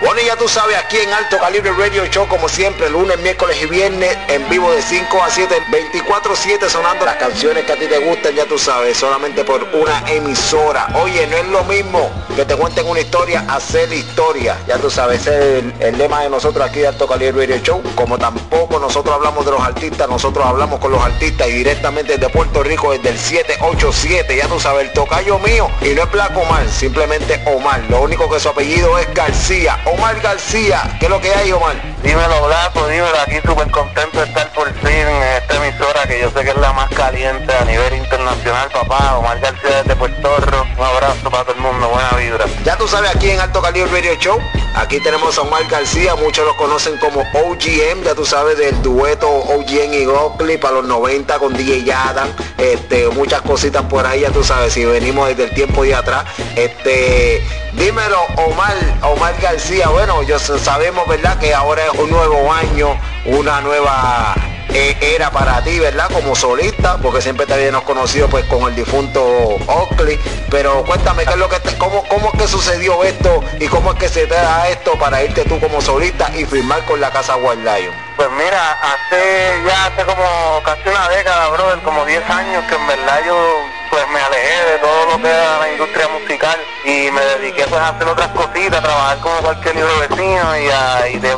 Bueno, ya tú sabes, aquí en Alto Calibre Radio Show, como siempre, lunes, miércoles y viernes, en vivo de 5 a 7, 24-7 sonando las canciones que a ti te gustan, ya tú sabes, solamente por una emisora. Oye, no es lo mismo que te cuenten una historia, hacer historia. Ya tú sabes, ese es el, lema de nosotros aquí de Alto Calibre Radio Show. Como tampoco nosotros hablamos de los artistas, nosotros hablamos con los artistas y directamente desde Puerto Rico, desde el 787, ya tú sabes, el tocayo mío. Y no es Blanco Omar, simplemente Omar. Lo único que su apellido es García. Omar García. ¿Qué es lo que hay, Omar? Dímelo, Blanco, dímelo. Aquí súper contento de estar por fin en esta emisora que yo sé que es la más caliente a nivel internacional, papá. Omar García desde Puerto Rico. Un abrazo para todo el mundo, buena vibra. Ya tú sabes, aquí en Alto Calibre Radio Show, aquí tenemos a Omar García. Muchos lo conocen como OGM, ya tú sabes, del dueto OGM y Gockley para los 90 con DJ Adam. Este, muchas cositas por ahí, ya tú sabes, si venimos desde el tiempo de atrás. Este, dímelo, Omar, Omar García bueno, yo sabemos, ¿verdad? Que ahora es un nuevo año, una nueva eh, era para ti, ¿verdad? Como solista, porque siempre te habíamos conocido pues con el difunto Oakley. Pero cuéntame, ¿qué es lo que cómo, ¿cómo es que sucedió esto y cómo es que se te da esto para irte tú como solista y firmar con la casa Wild Lion? Pues mira, hace ya hace como casi una década, brother, como 10 años que en verdad yo pues me alejé de todo lo que era la industria musical y me dediqué pues a hacer otras cositas, a trabajar como cualquier libro vecino y, a, y de,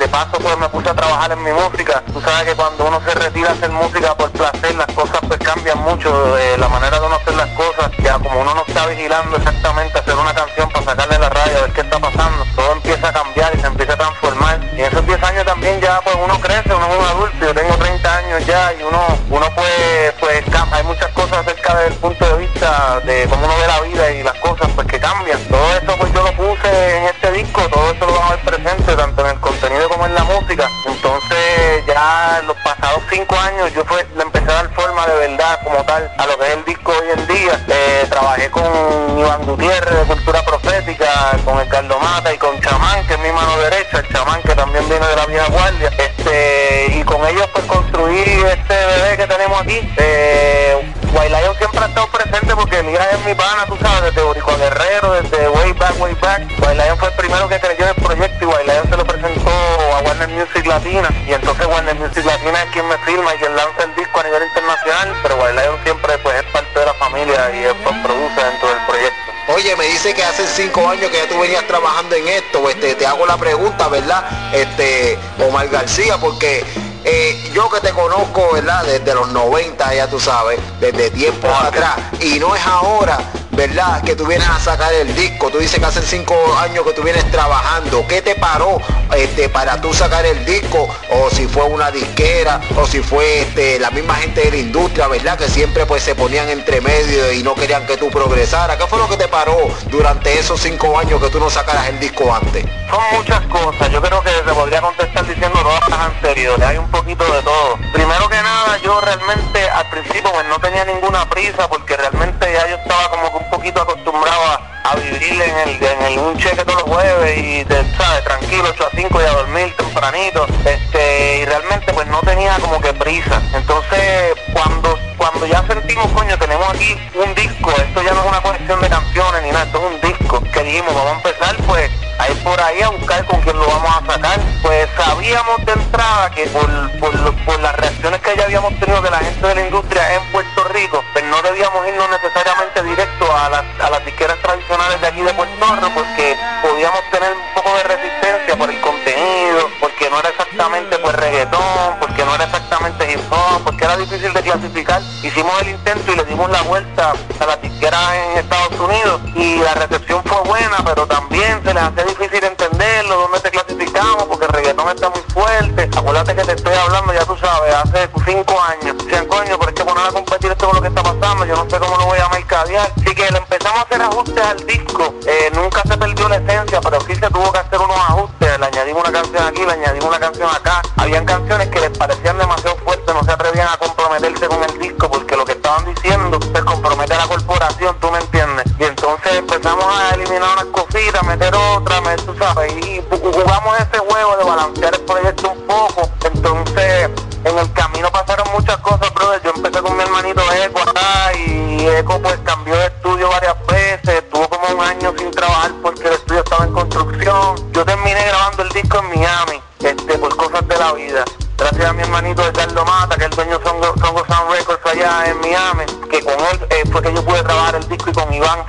de, paso pues me puse a trabajar en mi música. Tú sabes que cuando uno se retira a hacer música por placer, las cosas pues cambian mucho, de la manera de uno hacer las cosas, ya como uno no está vigilando exactamente hacer una canción para sacarle la radio a ver qué está pasando, todo empieza a cambiar y se empieza a transformar. Y en esos 10 años también ya pues uno crece, uno es un adulto, yo tengo 30 años ya y uno, uno pues, pues hay muchas cosas de cómo uno ve la vida y las cosas pues que cambian. Todo eso pues yo lo puse en este disco, todo eso lo vamos a ver presente tanto en el contenido como en la música. Entonces ya los pasados cinco años yo fue, le empecé a dar forma de verdad como tal a lo que es el disco hoy en día. Eh, trabajé con Iván Gutiérrez de Cultura Profética, con el Carlos Mata y con Chamán, que es mi mano derecha, el Chamán que también viene de la vieja guardia. Este, y con ellos pues construí este bebé que tenemos aquí. Eh, Lion siempre ha estado presente porque mira es mi pana, tú sabes, desde Boricua Guerrero, desde way back, way back. Lion fue el primero que creyó en el proyecto y Lion se lo presentó a Warner Music Latina. Y entonces Warner Music Latina es quien me firma y quien lanza el disco a nivel internacional, pero Lion siempre pues es parte de la familia y es, pues, produce dentro del proyecto. Oye, me dice que hace cinco años que ya tú venías trabajando en esto, este, te hago la pregunta, ¿verdad? Este, Omar García, porque eh, yo que te conozco, ¿verdad? Desde los 90, ya tú sabes, desde tiempos atrás, y no es ahora ¿verdad? Que tú vienes a sacar el disco. Tú dices que hace cinco años que tú vienes trabajando. ¿Qué te paró este, para tú sacar el disco? O si fue una disquera, o si fue este, la misma gente de la industria, ¿verdad? Que siempre pues se ponían entre medio y no querían que tú progresaras. ¿Qué fue lo que te paró durante esos cinco años que tú no sacaras el disco antes? Son muchas cosas. Yo creo que se podría contestar diciendo todas las anteriores. Hay un poquito de todo. Primero que nada, yo realmente al principio pues no tenía ninguna prisa porque realmente ya yo estaba como poquito acostumbrado a, vivir en el, en el, un cheque todos los jueves y de, ¿sabes? tranquilo 8 a 5 y a dormir tempranito este y realmente pues no tenía como que prisa entonces cuando cuando ya sentimos coño tenemos aquí un disco esto ya no es una colección de canciones ni nada esto es un disco que dijimos vamos a empezar pues a por ahí a buscar con quién lo vamos a sacar. Pues sabíamos de entrada que por, por, las reacciones que ya habíamos tenido de la gente de la industria en Puerto Rico pues no debíamos irnos necesariamente directo a las, a las disqueras tradicionales de aquí de Puerto Rico porque podíamos tener un poco de resistencia no era exactamente pues reggaetón, porque no era exactamente hip hop, porque era difícil de clasificar. Hicimos el intento y le dimos la vuelta a las disqueras en Estados Unidos y la recepción fue buena, pero también se les hace difícil entenderlo, dónde te clasificamos, porque el reggaetón está muy fuerte. Acuérdate que te estoy hablando, ya tú sabes, hace cinco años. Decían, coño, pero es que poner a competir esto con lo que está pasando, yo no sé cómo lo voy a mercadear. Así que le empezamos a hacer ajustes al disco. Eh, nunca se perdió la esencia, pero sí se tuvo que hacer unos canción aquí, le añadimos una canción acá. Habían canciones que les parecían demasiado fuertes, no se atrevían a comprometerse con el disco porque lo que estaban diciendo se compromete a la corporación, tú me entiendes. Y entonces empezamos a eliminar unas cositas, meter otras, tú sabes, y jugamos ese juego de balancear el proyecto un poco.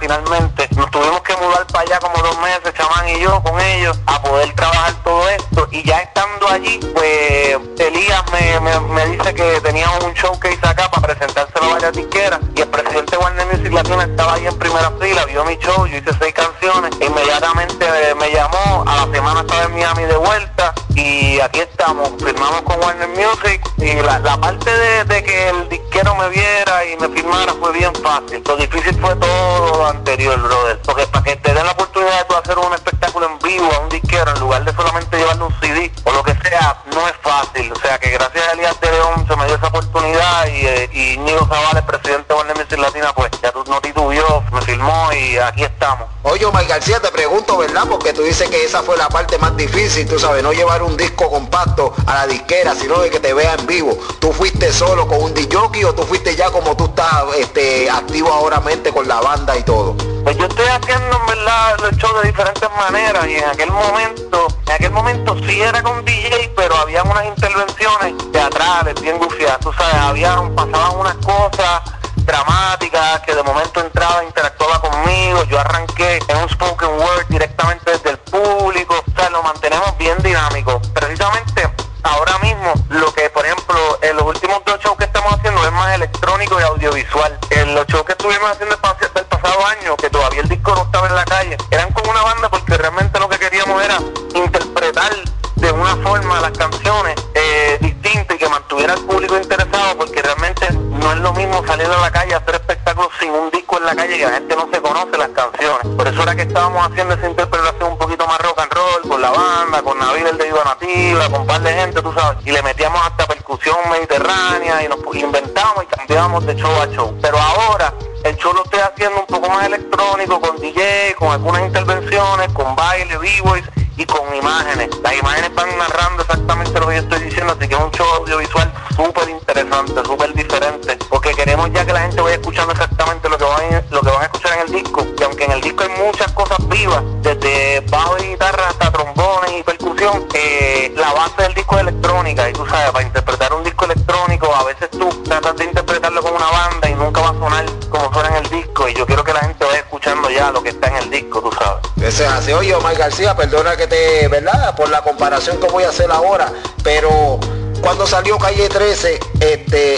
Finalmente. Nos tuvimos que mudar para allá como dos meses, chamán y yo, con ellos, a poder trabajar todo esto. Y ya estando allí, pues Elías me, dice que teníamos un showcase acá para presentárselo a varias disqueras presidente de Warner Music Latina estaba ahí en primera fila, vio mi show, yo hice seis canciones, inmediatamente me llamó, a la semana estaba en Miami de vuelta y aquí estamos, firmamos con Warner Music y la, parte de, que el disquero me viera y me firmara fue bien fácil. Lo difícil fue todo lo anterior, brother. Porque para que te den la oportunidad de hacer un espectáculo en vivo a un disquero en lugar de solamente llevarle un CD o lo que sea, no es fácil. O sea que gracias a Elías de León se me dio esa oportunidad y, eh, y Nico Zavala, presidente de Warner Music Latina, pues ya tú no titubió, y aquí estamos. Oye, Omar García, te pregunto, ¿verdad? Porque tú dices que esa fue la parte más difícil, tú sabes, no llevar un disco compacto a la disquera, sino de que te vea en vivo. ¿Tú fuiste solo con un DJ o tú fuiste ya como tú estás este, activo ahora mente con la banda y todo? Pues yo estoy haciendo en verdad los shows de diferentes maneras y en aquel momento, en aquel momento sí era con DJ, pero había unas intervenciones teatrales bien gufiadas, tú sabes, habían, pasaban unas cosas dramáticas que de momento entraba, interactuaba conmigo, yo arranqué en un spoken word directamente desde el público, o sea, lo mantenemos bien dinámico. Precisamente ahora mismo lo que por ejemplo en los últimos dos shows que estamos haciendo es más electrónico y audiovisual. En los shows que estuvimos haciendo estábamos haciendo esa interpretación un poquito más rock and roll con la banda, con Nabil el de Viva Nativa, con un par de gente, tú sabes, y le metíamos hasta percusión mediterránea y nos inventamos y cambiábamos de show a show. Pero ahora el show lo estoy haciendo un poco más electrónico, con DJ, con algunas intervenciones, con baile, b-boys y con imágenes. Las imágenes van narrando exactamente lo que yo estoy diciendo, así que es un show audiovisual súper interesante, súper diferente, porque queremos ya que la gente vaya escuchando exactamente lo que, van, lo que van a escuchar en el disco, y aunque en el disco hay muchas cosas vivas, desde bajo y guitarra hasta trombones y percusión, eh, la base del disco es electrónica, y tú sabes, para interpretar un disco electrónico, a veces tú tratas de interpretarlo con una banda y nunca va a sonar como suena en el disco, y yo quiero que la gente vaya escuchando ya lo que está en el disco, tú sabes. Ese es así, oye Omar García, perdona que te, ¿verdad? Por la comparación que voy a hacer ahora, pero cuando salió Calle 13, este,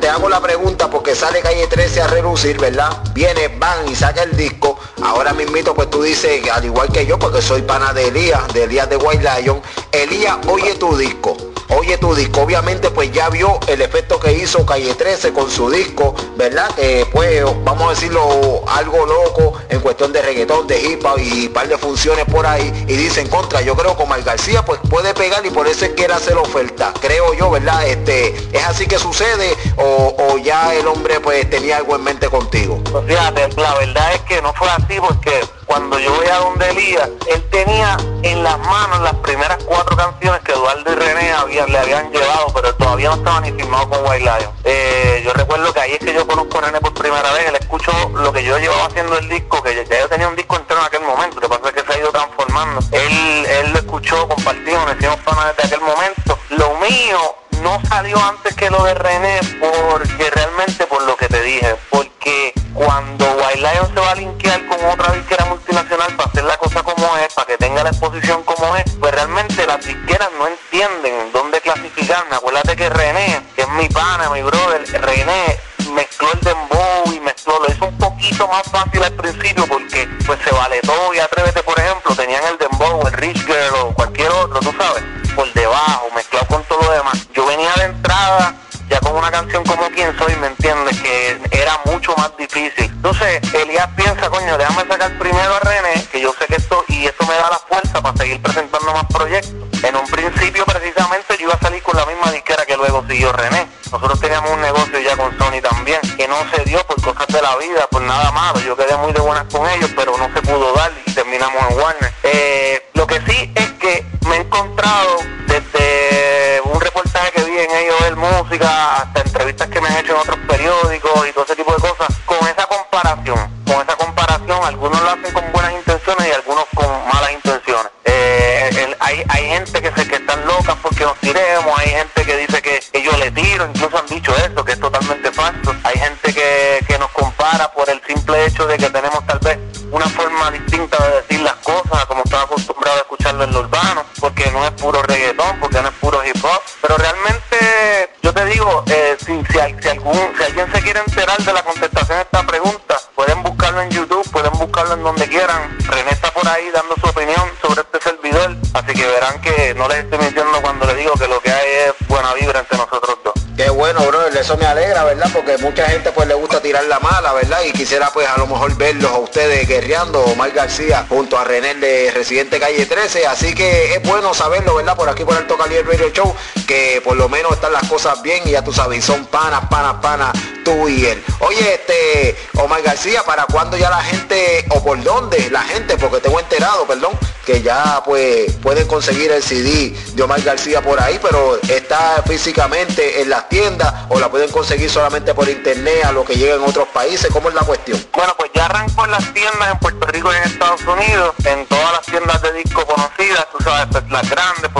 te hago la pregunta porque sale Calle 13 a relucir, ¿verdad? Viene, van y saca el disco. Ahora mismito, pues tú dices, al igual que yo, porque soy pana de Elías, de Elías de White Lion, Elías, oye tu disco oye tu disco. Obviamente pues ya vio el efecto que hizo Calle 13 con su disco, ¿verdad? Que pues vamos a decirlo algo loco en cuestión de reggaetón, de hip hop y par de funciones por ahí. Y dicen contra, yo creo que Omar García pues puede pegar y por eso es quiere hacer oferta. Creo yo, ¿verdad? Este, ¿Es así que sucede o, ya el hombre pues tenía algo en mente contigo? Pues fíjate, la verdad es que no fue así porque cuando yo voy a donde Elías, él tenía en las manos las primeras cuatro canciones que Eduardo y René le habían llevado, pero todavía no estaban ni firmados con White Lion. Eh, yo recuerdo que ahí es que yo conozco a René por primera vez, él escucho lo que yo llevaba haciendo el disco, que ya yo tenía un disco entero en aquel momento, lo que pasa es que se ha ido transformando. Él, él lo escuchó, compartimos, nos hicimos fanas desde aquel momento. Lo mío no salió antes que lo de René porque realmente por lo que te dije, porque cuando White Lion se va a linkear con otra que tenga la exposición como es, pues realmente las disqueras no entienden dónde clasificarme. Acuérdate que René, que es mi pana, mi brother, René mezcló el dembow y mezcló, lo hizo un poquito más fácil al principio porque pues se vale todo y atrévete por ejemplo, tenían el dembow, el rich girl o cualquier otro, tú sabes, por debajo, seguir presentando más proyectos. En un principio, precisamente, yo iba a salir con la misma disquera que luego siguió René. Nosotros teníamos un negocio ya con Sony también, que no se dio por cosas de la vida, por nada malo. Yo quedé muy de buenas con ellos, pero no se pudo dar y terminamos en Warner. Eh, lo que sí es que me he encontrado desde un reportaje que vi en ellos ver música, hasta entrevistas que me han hecho en otros periódicos incluso han dicho eso, que es totalmente falso. Hay gente que, que nos compara por el simple hecho de que tenemos tal vez una forma distinta de decir las cosas, como estaba acostumbrado a escucharlo en lo urbano, porque no es puro reggaetón, porque no es puro hip hop. Pero realmente, yo te digo, eh, si, si, si, algún, si alguien se quiere enterar de la contestación a esta pregunta, pueden buscarlo en YouTube, pueden buscarlo en donde quieran. René por ahí dando que verán que no les estoy mintiendo cuando les digo que lo que hay es buena vibra entre nosotros dos. Qué bueno, bro, eso me alegra, ¿verdad? Porque mucha gente pues le gusta tirar la mala, ¿verdad? Y quisiera pues a lo mejor verlos a ustedes guerreando, Omar García junto a René de Residente Calle 13, así que es bueno saberlo, ¿verdad? Por aquí por Alto Calibre Radio Show, que por lo menos están las cosas bien y ya tú sabes, son panas, panas, panas, tú y él. Oye, este, Omar García, ¿para cuándo ya la gente, o por dónde la gente, porque tengo enterado, perdón, que ya pues pueden conseguir el CD de Omar García por ahí, pero está físicamente en las tiendas o la pueden conseguir solamente por internet a lo que llega en otros países? ¿Cómo es la cuestión? Bueno, pues ya arrancó en las tiendas en Puerto Rico y en Estados Unidos, en todas las tiendas de disco conocidas, tú sabes, pues, las grandes,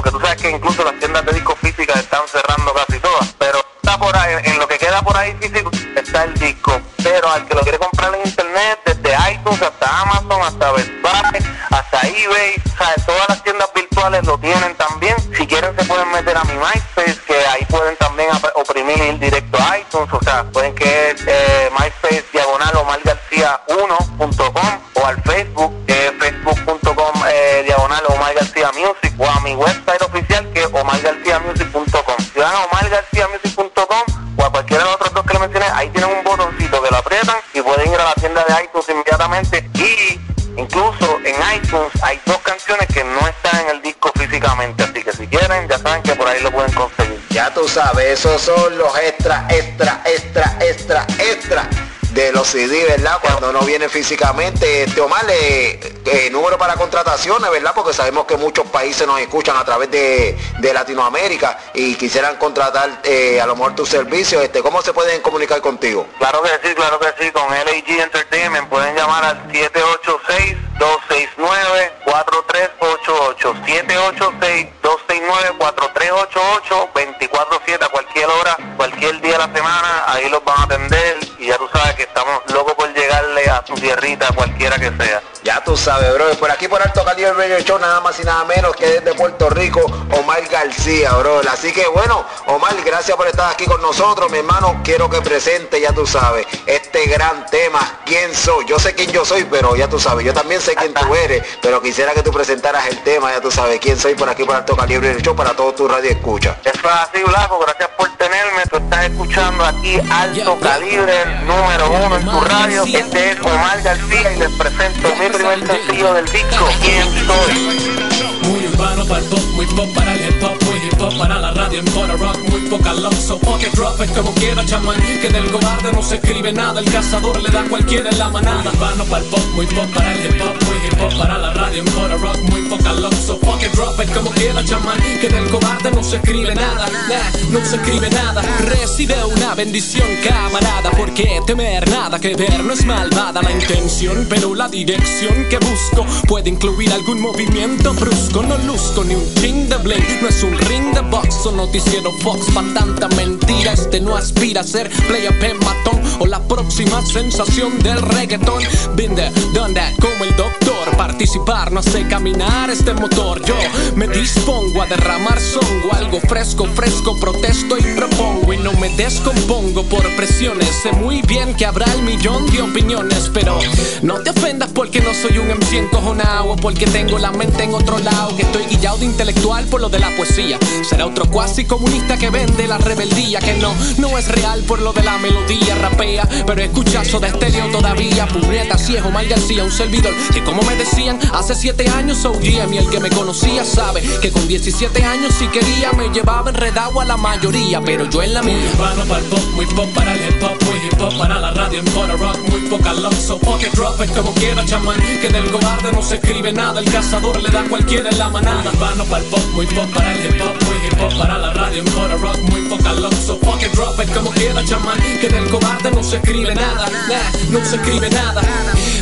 omargarciamusic.com o a cualquiera de los otros dos que le mencioné, ahí tienen un botoncito que lo aprietan y pueden ir a la tienda de iTunes inmediatamente y incluso en iTunes hay dos canciones que no están en el disco físicamente, así que si quieren ya saben que por ahí lo pueden conseguir. Ya tú sabes, esos son los extra, extra, extra, extra, extra de los CD, ¿verdad? Cuando no viene físicamente. Este, Omar, eh, eh, número para contrataciones, ¿verdad? Porque sabemos que muchos países nos escuchan a través de, Latinoamérica y quisieran contratar eh, a lo mejor tus servicios. Este, ¿Cómo se pueden comunicar contigo? Claro que sí, claro que sí. Con LAG Entertainment pueden llamar al 786 269 4388 786 269 4388 24/7 a cualquier hora, cualquier día de la semana, ahí los van a atender y ya tú sabes que estamos locos por llegarle a su tierrita, cualquiera que sea. Ya tú sabes, bro. Por aquí por Alto Calibre Radio Show, nada más y nada menos que desde Puerto Rico, Omar García, bro. Así que bueno, Omar, gracias por estar aquí con nosotros, mi hermano. Quiero que presente, ya tú sabes, este gran tema. ¿Quién soy? Yo sé quién yo soy, pero ya tú sabes, yo también sé quién tú eres, pero quisiera que tú presentaras el tema, ya tú sabes quién soy por aquí por Alto Calibre Radio Show para todos tus radio escucha. Es así, Blanco. Gracias por. Tú estás escuchando aquí Alto Calibre, número uno en tu radio. Este es Omar García y les presento mi primer sencillo del disco, ¿Quién soy? Urbano para el pop, muy pop para el hip hop, muy hip hop para la radio en Puerto Rock, muy poca love, so fuck it, drop it como quiera, chamán, que del cobarde no se escribe nada, el cazador le da a cualquiera en la manada. Urbano para el pop, muy pop para el hip hop, muy hip hop para la radio en Puerto Rock, muy poca love, so fuck it, drop it como quiera, chamán, que del cobarde no se escribe nada, nah, no se escribe nada. Recibe una bendición, camarada, porque temer nada que ver no es malvada la intención, pero la dirección que busco puede incluir algún movimiento brusco. No luzco ni un ching de bling, no es un ring de box o noticiero Fox pa' tanta mentira. Este no aspira a ser play up en matón o la próxima sensación del reggaetón. Been there, done that, como el no hace caminar este motor. Yo me dispongo a derramar songo, algo fresco, fresco, protesto y propongo. Y no me descompongo por presiones. Sé muy bien que habrá el millón de opiniones, pero no te ofendas porque no soy un MC encojonado o porque tengo la mente en otro lado. Que estoy guillado de intelectual por lo de la poesía. Será otro cuasi comunista que vende la rebeldía. Que no, no es real por lo de la melodía. Rapea, pero escuchazo de estéreo todavía. Puñeta, ciejo, mal García, un servidor. Que como me decían, hace siete años OGM y el que me conocía sabe que con 17 años si quería me llevaba enredado a la mayoría. Pero yo en la mía. Muy urbano para el pop, muy pop para el hip hop, muy hip hop para la radio en Puerto Rock, muy poca love, so fuck it, drop it como quiera, chamán. Que del cobarde no se escribe nada, el cazador le da a cualquiera en la manada. Urbano para el pop, muy pop para el hip hop, muy hip hop para la radio en Puerto Rock, muy poca love, so fuck it, drop it como quiera, chamán. Que del cobarde no se escribe nada, nah, no se escribe nada.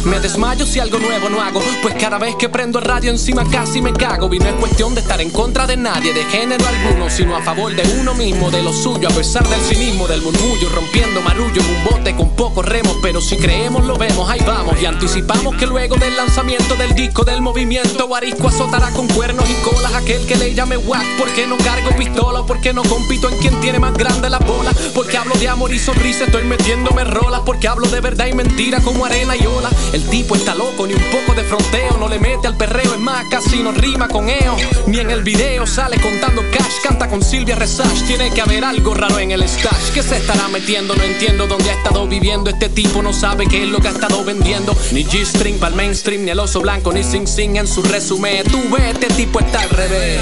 Me desmayo si algo nuevo no hago, pues cada vez que prendo el radio encima casi me cago. Y no es cuestión de estar en contra de nadie, de género alguno, sino a favor de uno mismo, de lo suyo, a pesar del cinismo, del murmullo, rompiendo marullo en un bote con pocos remos, pero si creemos lo vemos, ahí vamos. Y anticipamos que luego del lanzamiento del disco del movimiento, Guarisco azotará con cuernos y colas aquel que le llame wack, porque no cargo pistola, porque no compito en quien tiene más grande la bola, porque hablo de amor y sonrisa, estoy metiéndome rolas, porque hablo de verdad y mentira como arena y ola. El tipo está loco, ni un poco de fronteo, no le al perreo, es más, casi no rima con EO, ni en el video sale contando cash, canta con Silvia Resach, tiene que haber algo raro en el stash, que se estará metiendo, no entiendo dónde ha estado viviendo, este tipo no sabe qué es lo que ha estado vendiendo, ni G-string para el mainstream, ni el oso blanco, ni Sing Sing en su resumen, tú ves, este tipo está al revés.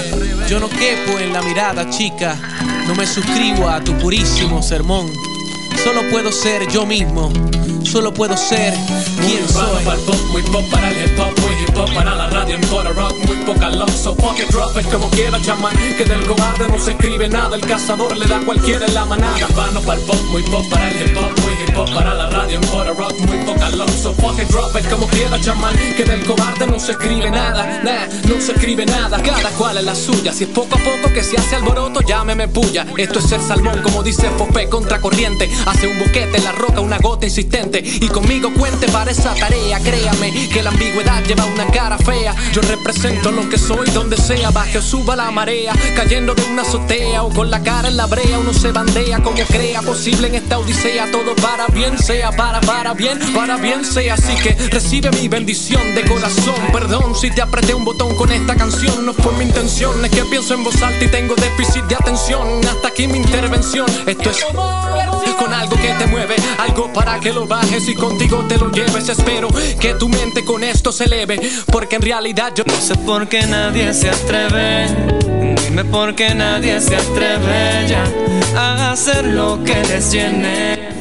Yo no quepo en la mirada, chica, no me suscribo a tu purísimo sermón. Solo puedo ser yo mismo, solo puedo ser quien Muy soy. para el pop, muy pop para el hip hop, muy hip hop para la radio en Polo Rock, muy poca love, so fuck it, drop it como quiera, chamán, que del cobarde no se escribe nada, el cazador le da a cualquiera en la manada. Urbano para el pop, muy pop para el hip hop, muy hip hop para la radio en Polo Rock, muy poca love, so fuck it, drop it como quiera, chamán, que del cobarde no se escribe nada, nah, no se escribe nada, cada cual es la suya, si es poco a poco que se hace alboroto, llámeme puya, esto es ser salmón, como dice Fopé, contracorriente, hace un boquete en la roca, una gota insistente, y conmigo cuente para esa tarea, créame, que la ambigüedad lleva una cara fea, yo represento lo que soy donde sea, baje o suba la marea, cayendo de una azotea o con la cara en la brea, uno se bandea como crea posible en esta odisea, todo para bien sea, para, para bien, para bien sea, así que recibe mi bendición de corazón, perdón si te apreté un botón con esta canción, no fue mi intención, es que pienso en voz alta y tengo déficit de atención, hasta aquí mi intervención, esto es con algo que te mueve, algo para que lo bajes y contigo te lo lleves, espero que tu mente con esto se eleve, porque en realidad yo No sé por qué nadie se atreve. Dime por qué nadie se atreve ya a hacer lo que les llene.